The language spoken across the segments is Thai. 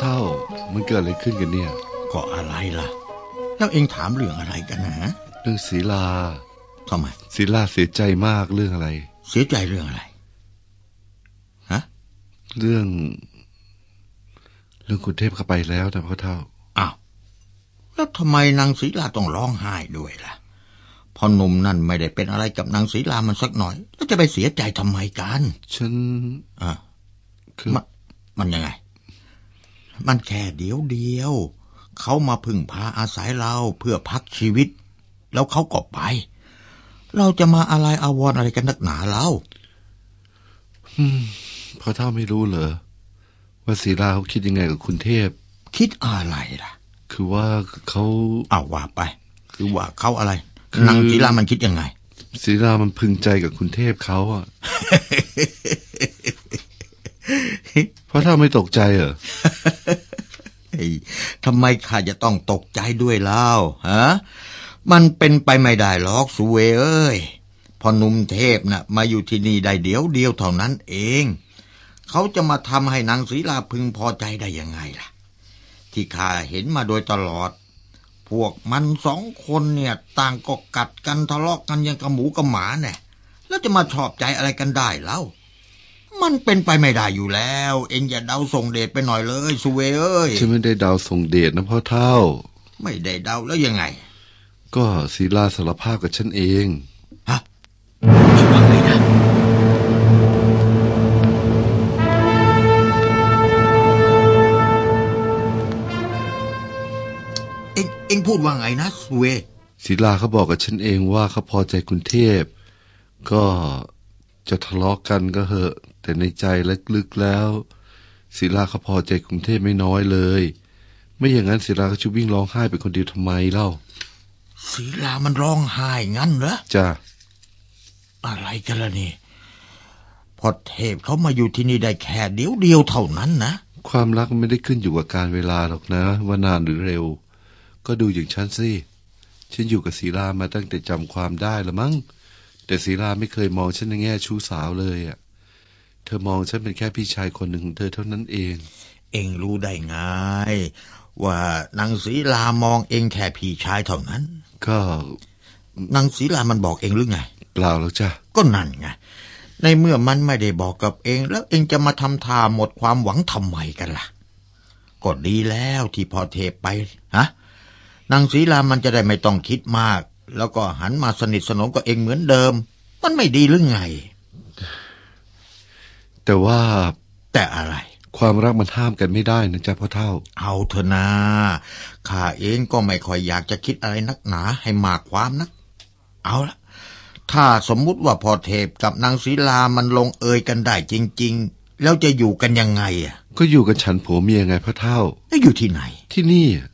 เท่า มันเกิดอะไรขึ้นกันเนี่ย ก็อะไรล่ะ แล้วเองถามเรื่องอะไรกันนะฮะเรื่องศีลาทำไมศีลาเสียใจมากเรื่องอะไร เสียใจเรื่องอะไร ฮะ เรื่อง เรื่องคุณเทพเข้าไปแล้วนะพ่อเท่า อ้าว แล้วทำไมนางศรีลาต้องร้องไห้ด้วยล่ะพอหนุ่มนั่นไม่ได้เป็นอะไรกับนางศรีลามันสักหน่อย แล้วจะไปเสียใจทำไมกัน ฉัน อะคือมันมันยังไง มันแค่เดียวเดียว เขามาพึ่งพาอาศัยเราเพื่อพักชีวิต แล้วเขาก็ไป เราจะมาอะไรอาวรณ์อะไรกันนักหนาเล่าอืมพ่อเท่าไม่รู้เหรอ ว่าศีลาเขาคิดยังไงกับคุณเทพ คิดอะไรล่ะ คือว่าเขาเอาว่าไป คือว่าเขาอะไรคือนางศรีลามันคิดยังไงศีลามันพึงใจกับคุณเทพเขาอะ พ่อเท่าไม่ตกใจเหรอทำไมข้าจะต้องตกใจด้วยเล่าฮะมันเป็นไปไม่ได้หรอกสุเวเอ้ยพอนุ่มเทพน่ะ มาอยู่ที่นี่ได้เดียวเดียวเท่านั้นเอง เขาจะมาทำให้นางศรีลาพึงพอใจได้ยังไงล่ะ ที่ข้าเห็นมาโดยตลอด พวกมันสองคนเนี่ย ต่างก็กัดกันทะเลาะกันยังกับหมูกับหมาเนี่ยแล้วจะมาชอบใจอะไรกันได้เล่า มันเป็นไปไม่ได้อยู่แล้ว เองอย่าเดาส่งเดชไปหน่อยเลยสุเวเอ้ยฉันไม่ได้ดาวส่งเดชนะพ่อเท่า ไม่ได้เดาแล้วยังไง ก็ศีลาสารภาพกับฉันเองฮะจะว่าไงนะเอ็งเอ็งพูดว่าไงนะสุเวศิลาเขาบอกกับฉันเองว่าเขาพอใจคุณเทพ ก็จะทะเลาะกันก็เหอะ แต่ในใจลึกๆแล้ว ศิลาเขาพอใจคุณเทพไม่น้อยเลย ไม่อย่างนั้นศิลาก็จะวิ่งร้องไห้เป็นคนเดียวทำไมเล่าศีลามันร้องไห้งั้นเหรอจ้าอะไรกันล่ะนี่พอเทพเขามาอยู่ที่นี่ได้แค่เดียวเดียวเท่านั้นนะความรักมันไม่ได้ขึ้นอยู่กับการเวลาหรอกนะ ว่านานหรือเร็ว ก็ดูอย่างฉันสิฉันอยู่กับศิลามาตั้งแต่จำความได้ละมั้งแต่ศิลาไม่เคยมองฉันในแง่ชู้สาวเลยอะเธอมองฉันเป็นแค่พี่ชายคนหนึ่งของเธอเท่านั้นเอง เอ็งรู้ได้ไงว่านางศรีลามองเองแค่พี่ชายเท่านั้น ก็นางศรีลามันบอกเองหรือไง เปล่าแล้วจ้ะ ก็นั่นไง ในเมื่อมันไม่ได้บอกกับเอง แล้วเองจะมาทำท่าหมดความหวังทำไมกันล่ะ ก็ดีแล้วที่พอเทพไปฮะนางศรีลามันจะได้ไม่ต้องคิดมาก แล้วก็หันมาสนิทสนมกับเองเหมือนเดิม มันไม่ดีหรือไง แต่ว่าแต่อะไร ความรักมันห้ามกันไม่ได้นะจ๊ะพ่อเท่า เอาเถอะนาข้าเองก็ไม่ค่อยอยากจะคิดอะไรนักหนา ให้มากความนัก เอาละถ้าสมมุติว่าพอเทพกับนางศรีลามันลงเอยกันได้จริง ๆ แล้วจะอยู่กันยังไงอะ ก็อยู่กันฉันผัวเมียไงพ่อเท่าแล้วอยู่ที่ไหน ที่นี่อะ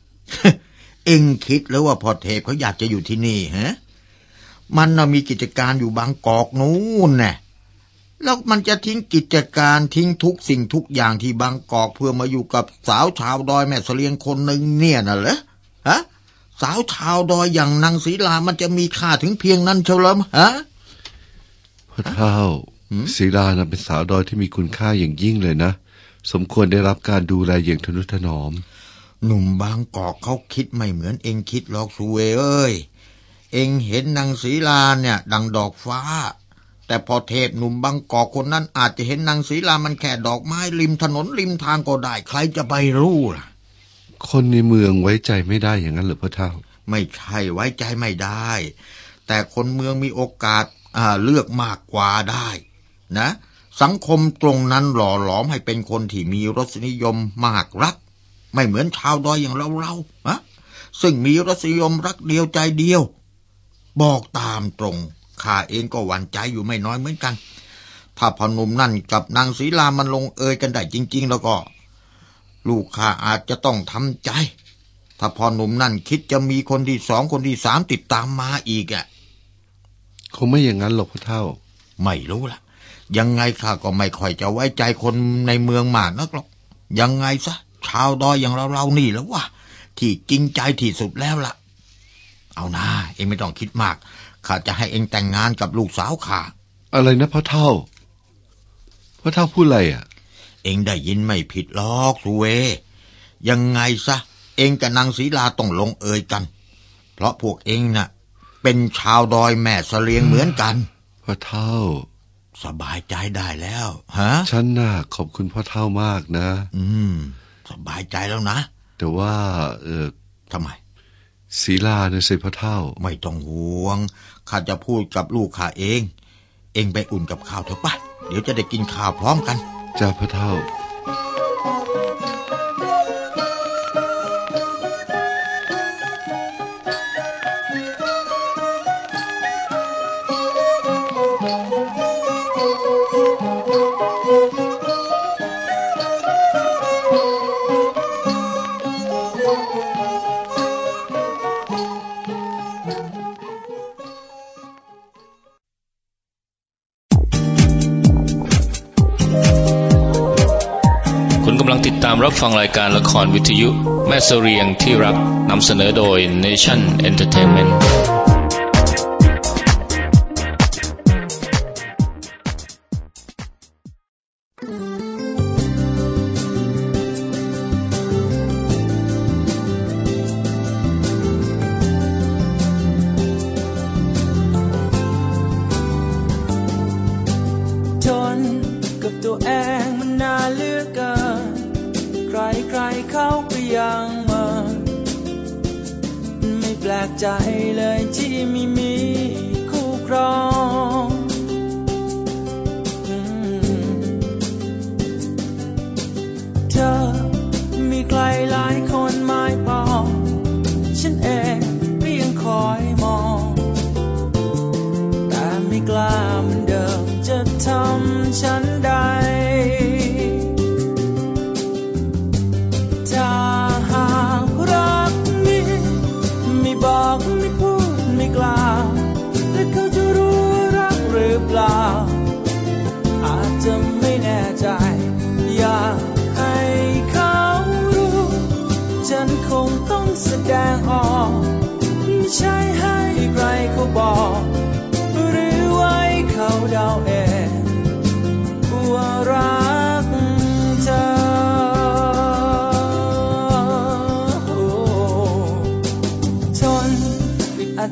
เอ็งคิดแล้วว่าพอเทพเขาอยากจะอยู่ที่นี่ฮะมันน่ะมีกิจการอยู่บางกอกนู้นน่ะ แล้วมันจะทิ้งกิจการทิ้งทุกสิ่งทุกอย่างที่บางกอกเพื่อมาอยู่กับสาวชาวดอยแม่เสลียงคนหนึ่งเนี่ยน่ะเหรอฮะสาวชาวดอยอย่างนางศรีลามันจะมีค่าถึงเพียงนั้นเชียวเหรอฮะพ่อเท่าหืมศีลานะเป็นสาวดอยที่มีคุณค่าอย่างยิ่งเลยนะ สมควรได้รับการดูแลอย่างทนุถนอม หนุ่มบางกอกเขาคิดไม่เหมือนเองคิดหรอกสุเวเอ้ย เองเห็นนางศรีลาเนี่ย ดังดอกฟ้า แต่พอเทพหนุ่มบางกอกคนนั้นอาจจะเห็นนางศรีลามันแค่ดอกไม้ริมถนนริมทางก็ได้ ใครจะไปรู้ล่ะ คนในเมืองไว้ใจไม่ได้อย่างนั้นเหรอพ่อเท่า ไม่ใช่ไว้ใจไม่ได้ แต่คนเมืองมีโอกาสเลือกมากกว่าได้ นะ สังคมตรงนั้นหล่อหลอมให้เป็นคนที่มีรสนิยมมากรัก ไม่เหมือนชาวดอยอย่างเราเราอะซึ่งมีรสนิยมรักเดียวใจเดียว บอกตามตรง ข้าเองก็หวั่นใจอยู่ไม่น้อยเหมือนกัน ถ้าพอนุ่มนั่นกับนางศรีลามันลงเอยกันได้จริง ๆ แล้วก็ ลูกข้าอาจจะต้องทำใจ ถ้าพอหนุ่มนั่นคิดจะมีคนที่สองคนที่สามติดตามมาอีกอะคงไม่อย่างนั้นหรอกพ่อเท่า ไม่รู้ล่ะ ยังไงข้าก็ไม่ค่อยจะไว้ใจคนในเมืองมากนักหรอก ยังไงซะชาวดอยอย่างเราเรานี่แล้ววะที่จริงใจที่สุดแล้วล่ะ เอานะเองไม่ต้องคิดมาก ข้าจะให้เองแต่งงานกับลูกสาวข้า อะไรนะพ่อเท่า พ่อเท่าพูดอะไรอะ เองได้ยินไม่ผิดหรอกสุเว ยังไงซะ เองกับนางศรีลาต้องลงเอยกัน เพราะพวกเองน่ะ เป็นชาวดอยแม่เสลียงเหมือนกัน พ่อเท่า สบายใจได้แล้วฮะ ฉันน่ะขอบคุณพ่อเท่ามากนะ อืม สบายใจแล้วนะ แต่ว่า เออทำไม ศีลาเนี่ยสิพ่อเท่า ไม่ต้องห่วง ข้าจะพูดกับลูกข้าเอง เองไปอุ่นกับข้าวเถอะปะเดี๋ยวจะได้กินข้าวพร้อมกัน จ้าพ่อเท่าำลังติดตามรับฟังรายการละครวิทยุ แม่เสเรียงที่รักนำเสนอโดย Nation Entertainment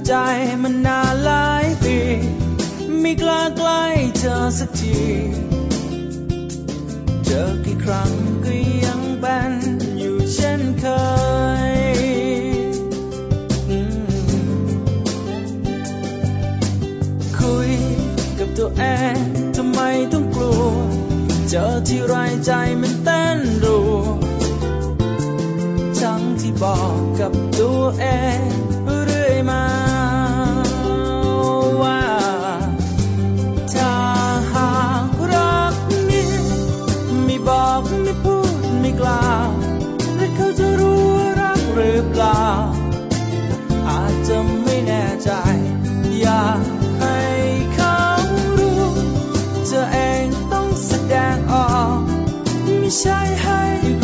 ใจมันนานหลายปี ไม่กล้าใกล้เธอสักที เจอกี่ครั้งก็ยังเป็นอยู่เช่นเคย คุยกับตัวเองทำไมต้องกลัว เจอที่ไรใจมันเต้นรัวทั้งที่บอกกับตัวเอง ไม่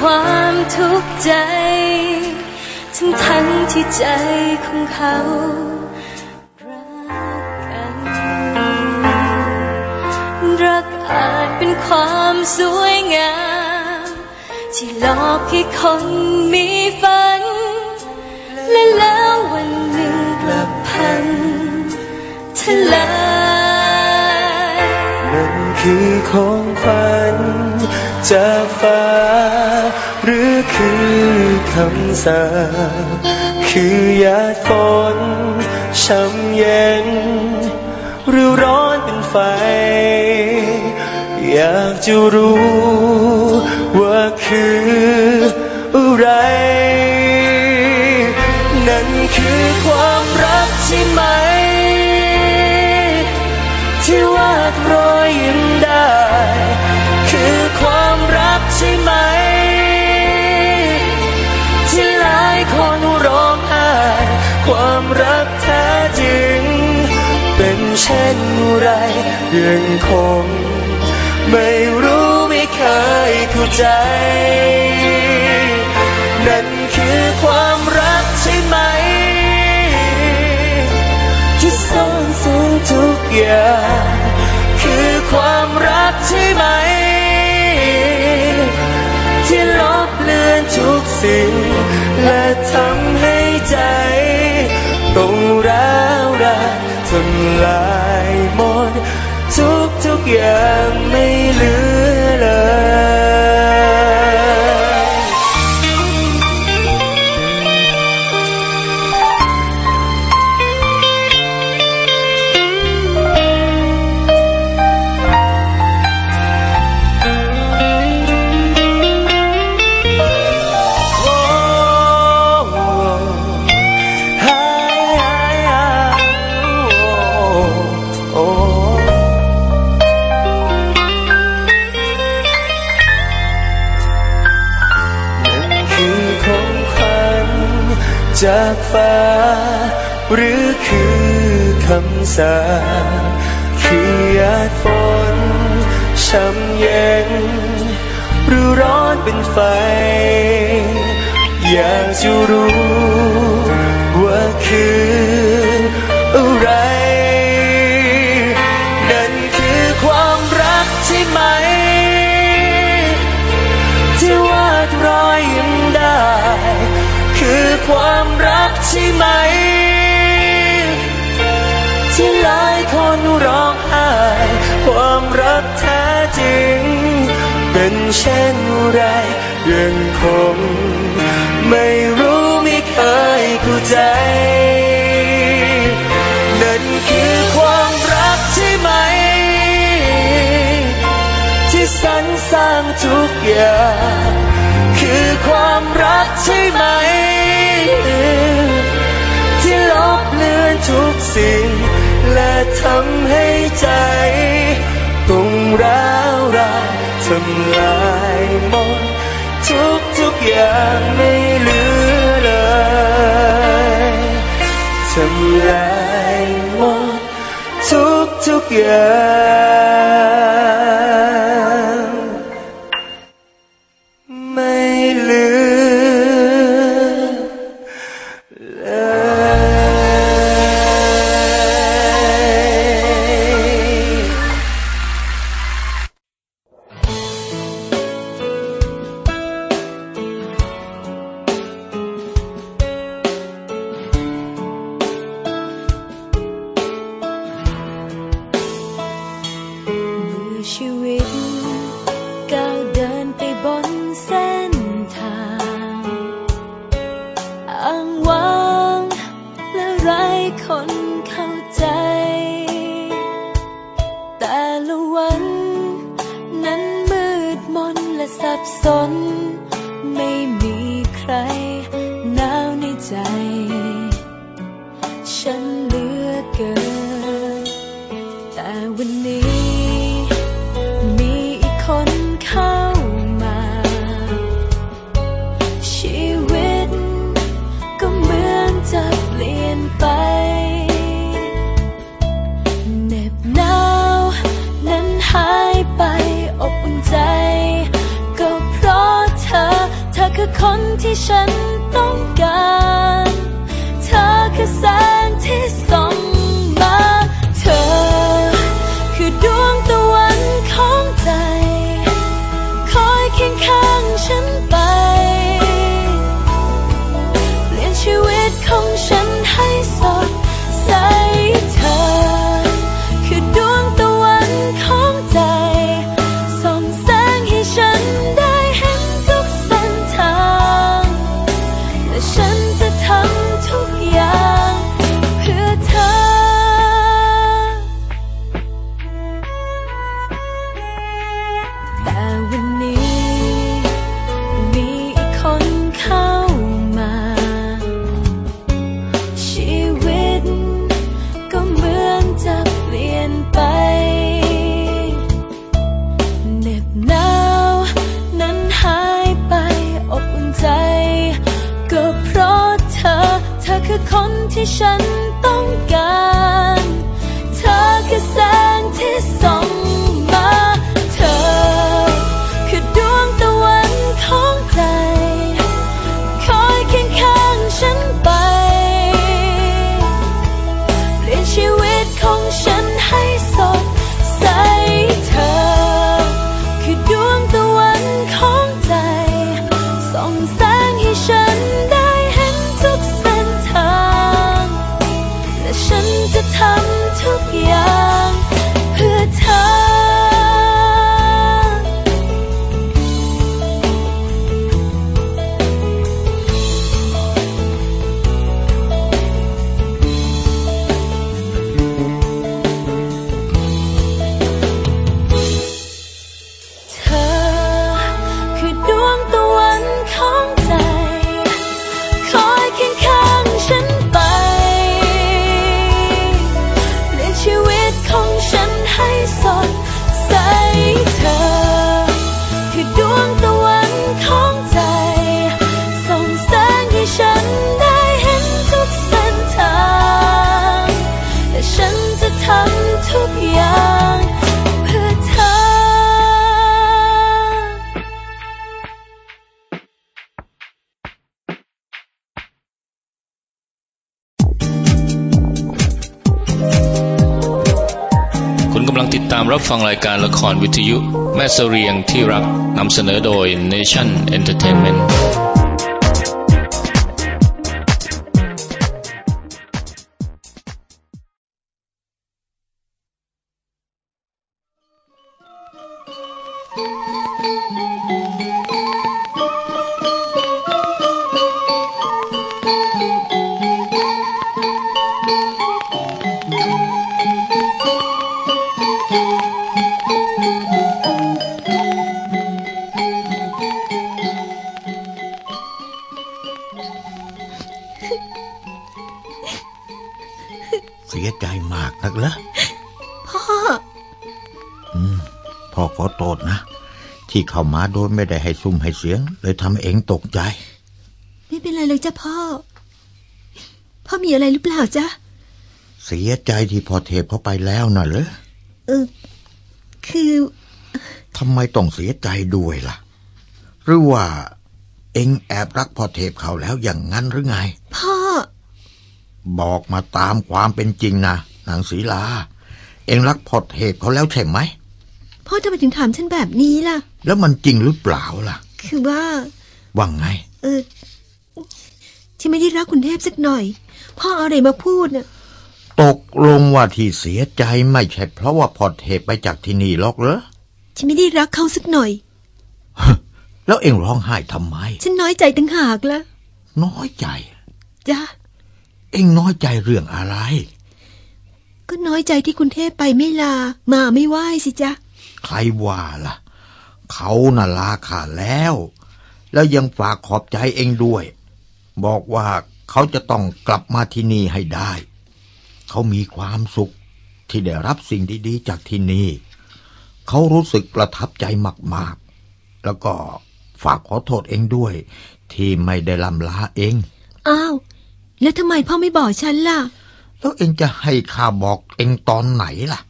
ความทุกข์ใจ ทั้งทั้งที่ใจของเขารักกัน รักอาจเป็นความสวยงาม ที่หลอกให้คนมีฝัน และแล้ววันหนึ่งกลับพังทลายมันคือของขวัญ จากฟ้า หรือคือคำสาคือหยาดฝนช้ำเย็น หรือร้อนเป็นไฟ อยากจะรู้ว่าคือ เช่นไร ยังคง ไม่รู้ไม่เคยเข้าใจ นั่นคือความรักใช่ไหม ที่ซ่อนสูงทุกอย่าง คือความรักใช่ไหม ที่ลบเลือนทุกสิ่ง และทำให้ใจ ต้องร้าวรานทำลาย ทุกทุกอย่างไม่เหลือ หรือคือคำสาปคือหยาดฝนช้ำเย็น หรือร้อนเป็นไฟ อยากจะรู้ว่าคืออะไร นั่นคือความรักใช่ไหม ที่วาดรอยยิ้มได้ คือความรักใช่ไหม กแท้จริง เป็นเช่นไรยังคงไม่รู้ไม่เคยเข้าใจ นั่นคือความรักใช่ไหม ที่สรรสร้างทุกอย่าง คือความรักใช่ไหม ที่ลบเลือนทุกสิ่งและทำให้ใจ คงร้าวรานทำลายหมดทุกทุกอย่างไม่เหลือเลยทำลายหมดทุกทุกอย่าง วันนี้ มีอีกคนเข้ามา ชีวิตก็เหมือนจะเปลี่ยนไปเหน็บหนาวนั้นหายไปอบอุ่นใจ ก็เพราะเธอ เธอคือคนที่ฉันต้องการ เธอคือแสงที่ส่อง ฟังรายการละครวิทยุ แม่เสเรียงที่รักนำเสนอโดย Nation Entertainment ที่เข้ามาโดยไม่ได้ให้ซุ่มให้เสียง เลยทำเองตกใจ ไม่เป็นไรเลยจ้ะพ่อ พ่อมีอะไรหรือเปล่าจ๊ะ เสียใจที่พ่อเทพเขาไปแล้วน่ะเหรอเออ คือทำไมต้องเสียใจด้วยล่ะ หรือว่า เอ็งแอบรักพ่อเทพเขาแล้วอย่างนั้นหรือไง พ่อ บอกมาตามความเป็นจริงนะนางศรีลา เอ็งรักพ่อเทพเขาแล้วใช่ไหม พ่อทำไมถึงถามฉันแบบนี้ล่ะ แล้วมันจริงหรือเปล่าล่ะ คือว่า ว่าไง เออที่ไม่ได้รักคุณเทพสักหน่อย พ่อเอาอะไรมาพูดน่ะ ตกลงว่าที่เสียใจไม่ใช่เพราะว่าพ่อเทพไปจากที่นี่หรอกเหรอ ฉันไม่ได้รักเขาสักหน่อย แล้วเอ็งร้องไห้ทำไม ฉันน้อยใจตั้งหากละน้อยใจ จ้ะ เอ็งน้อยใจเรื่องอะไร ก็น้อยใจที่คุณเทพไปไม่ลา มาไม่ไหวสิจ๊ะ ใครว่าล่ะ เขาน่ะลาขาดแล้ว แล้วยังฝากขอบใจเองด้วย บอกว่าเขาจะต้องกลับมาที่นี่ให้ได้ เขามีความสุขที่ได้รับสิ่งดีๆจากที่นี่ เขารู้สึกประทับใจมากๆ แล้วก็ฝากขอโทษเองด้วย ที่ไม่ได้ลำลาเอง อ้าว แล้วทำไมพ่อไม่บอกฉันล่ะ แล้วเองจะให้ข้าบอกเองตอนไหนล่ะ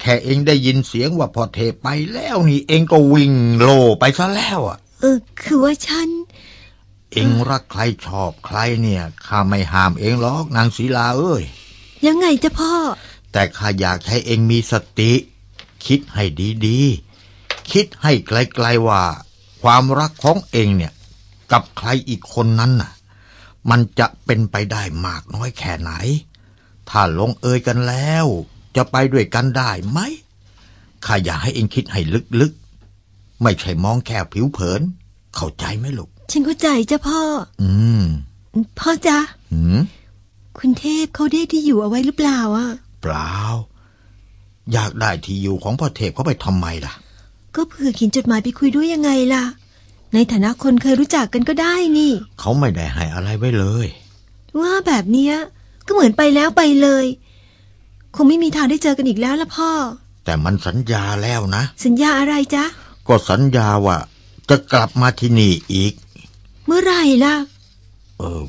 แค่เองได้ยินเสียงว่าพอเทไปแล้วนี่เองก็วิ่งโลไปซะแล้วอะ เออ คือว่าฉัน เองรักใครชอบใครเนี่ยข้าไม่ห้ามเองหรอกนางศิลาเอ้ย ยังไงจ๊ะพ่อ แต่ข้าอยากให้เองมีสติ คิดให้ดีๆ คิดให้ไกลๆว่า ความรักของเองเนี่ย กับใครอีกคนนั้นน่ะ มันจะเป็นไปได้มากน้อยแค่ไหน ถ้าลงเอยกันแล้ว จะไปด้วยกันได้ไหมข้าอยากให้เองคิดให้ลึกๆ ไม่ใช่มองแค่ผิวเผิน เข้าใจไหมลูก ฉันเข้าใจจ้ะพ่อ อืม พ่อจ๊ะหืมคุณเทพเขาได้ที่อยู่เอาไว้หรือเปล่าอะ เปล่า อยากได้ที่อยู่ของพ่อเทพเขาไปทำไมล่ะ ก็เผื่อเขียนจดหมายไปคุยด้วยยังไงล่ะ ในฐานะคนเคยรู้จักกันก็ได้นี่ เขาไม่ได้ให้อะไรไว้เลย ว่าแบบเนี้ย ก็เหมือนไปแล้วไปเลย คงไม่มีทางได้เจอกันอีกแล้วละพ่อ แต่มันสัญญาแล้วนะ สัญญาอะไรจ๊ะ ก็สัญญาว่า จะกลับมาที่นี่อีก เมื่อไหร่ล่ะ เออ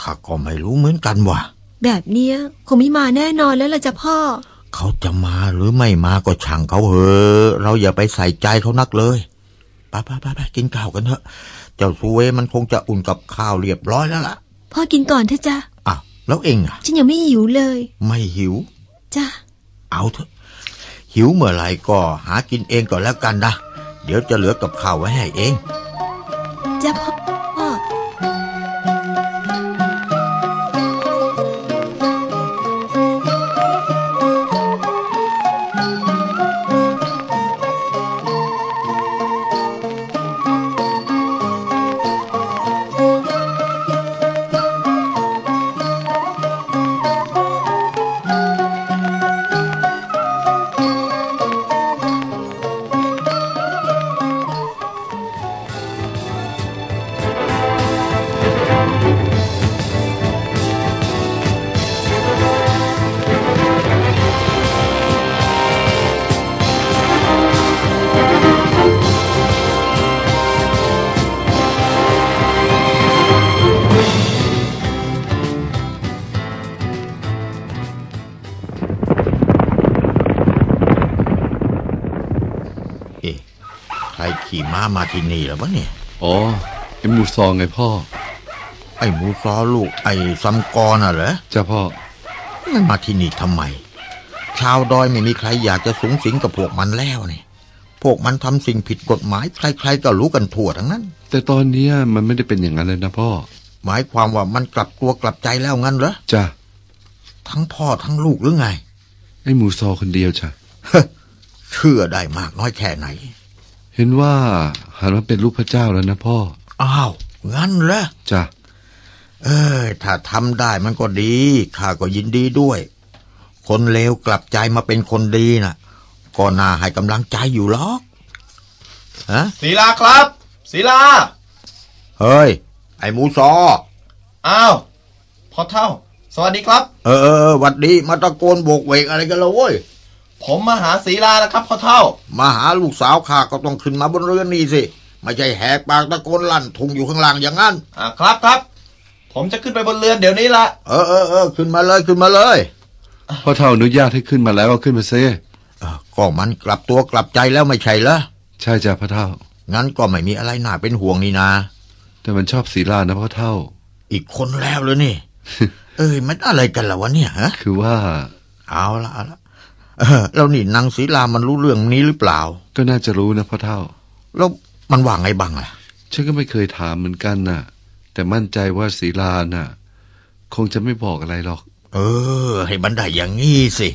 ข้าก็ไม่รู้เหมือนกันว่ะ แบบเนี้ยคงไม่มาแน่นอนแล้วล่ะจ้ะพ่อ เขาจะมาหรือไม่มาก็ช่างเขาเหอะเราอย่าไปใส่ใจเขานักเลยไปไปไปไปกินข้าวกันเถอะ เจ้าซูเวมันคงจะอุ่นกับข้าวเรียบร้อยแล้วล่ะ พ่อกินก่อนเถอะจ้ะอ้าวแล้วเองอะ ฉันยังไม่หิวเลย ไม่หิว จ้ะเอาเถอะ หิวเมื่อไหร่ก็หากินเองก่อนแล้วกันนะ เดี๋ยวจะเหลือกับข้าวไว้ให้เองจ้ะพ่อ ขี่ม้ามาที่นี่แล้ววะเนี่ย อ๋อ ไอ้หมูซองไงพ่อ ไอ้หมูซอลูกไอ้ซัมกอน่ะเหรอจ้าพ่อ มันมาที่นี่ทำไม ชาวดอยไม่มีใครอยากจะสูงสิงกับพวกมันแล้วนี่พวกมันทำสิ่งผิดกฎหมาย ใครๆก็รู้กันทั่วทั้งนั้น แต่ตอนเนี้ยมันไม่ได้เป็นอย่างนั้นเลยนะพ่อ หมายความว่ามันกลับตัวกลับใจแล้วงั้นเหรอ จ้าทั้งพ่อทั้งลูกหรือไง ไอ้หมูซอคนเดียวจ้ะเฮ้อเชื่อได้มากน้อยแค่ไหน เห็นว่าหันมาเป็นลูกพระเจ้าแล้วนะพ่อ อ้าวงั้นเหรอจ้ะเออถ้าทำได้มันก็ดีข้าก็ยินดีด้วย คนเลวกลับใจมาเป็นคนดีน่ะ ก็น่าให้กำลังใจอยู่หรอกฮะศิลาครับศิลา เฮ้ย ไอ้หมูซออ้าวพอเท่า สวัสดีครับ เออเออหวัดดีมาตะโกนโบกเวกอะไรกันละเว้ย ผมมาหาศิลาแล้วครับพ่อเท่า มาหาลูกสาวข้าก็ต้องขึ้นมาบนเรือนนี่สิ ไม่ใช่แหกปากตะโกนลั่นทุงอยู่ข้างล่างอย่างนั้น อ่าครับครับ ผมจะขึ้นไปบนเรือนเดี๋ยวนี้ละ เออเออเออขึ้นมาเลยขึ้นมาเลย พ่อเท่าอนุญาตให้ขึ้นมาแล้วก็ขึ้นมาเซ่เออก็มันกลับตัวกลับใจแล้วไม่ใช่เหรอ ใช่จ้ะพ่อเท่า งั้นก็ไม่มีอะไรน่าเป็นห่วงนี่นาแต่มันชอบศีลานะพ่อเท่า อีกคนแล้วเลยนี่ เอ้ยมันอะไรกันล่ะวะเนี่ยฮะ คือว่า เอาละเอาละ เออแล้วนี่นางศรีลามันรู้เรื่องนี้หรือเปล่า ก็น่าจะรู้นะพ่อเท่า แล้วมันว่าไงบ้างล่ะ ฉันก็ไม่เคยถามเหมือนกันน่ะ แต่มั่นใจว่าศีลาน่ะ คงจะไม่บอกอะไรหรอก เออ ให้บันได้อย่างงี้สิ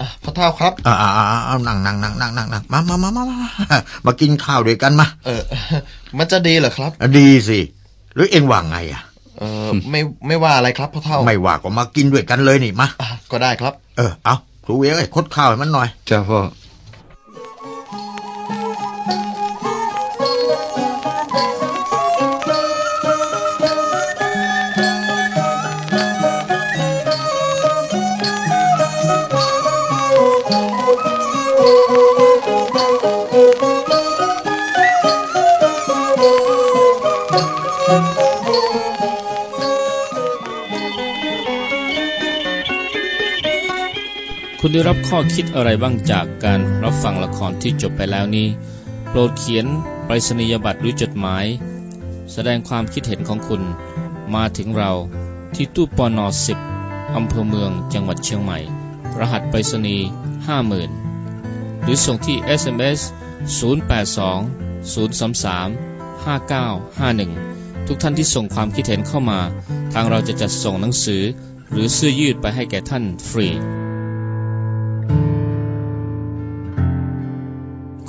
อะพ่อเท่าครับอ่าอ่าอ่าเอานั่งนั่งนั่งนั่งนั่งนั่งมามามามามามากินข้าวด้วยกันมา เออ มันจะดีเหรอครับอะดีสิ หรือเอ็งว่าไงอะ เออ ไม่ ไม่ว่าอะไรครับพ่อเท่า ไม่ว่าก็มากินด้วยกันเลยนี่มาอะก็ได้ครับ เออ เอา ครูเวเอ้ยคดข้าวให้มันหน่อย จ้าพ่อ ได้รับข้อคิดอะไรบ้างจากการรับฟังละครที่จบไปแล้วนี้ โปรดเขียนไปรษณียบัตรหรือจดหมาย แสดงความคิดเห็นของคุณ มาถึงเราที่ตู้ปอนอสิบอำเภอเมืองจังหวัดเชียงใหม่ รหัสไปรษณีย์50,000หรือส่งที่ SMS 082 033 5951 ทุกท่านที่ส่งความคิดเห็นเข้ามา ทางเราจะจัดส่งหนังสือ หรือเสื้อยืดไปให้แก่ท่านฟรี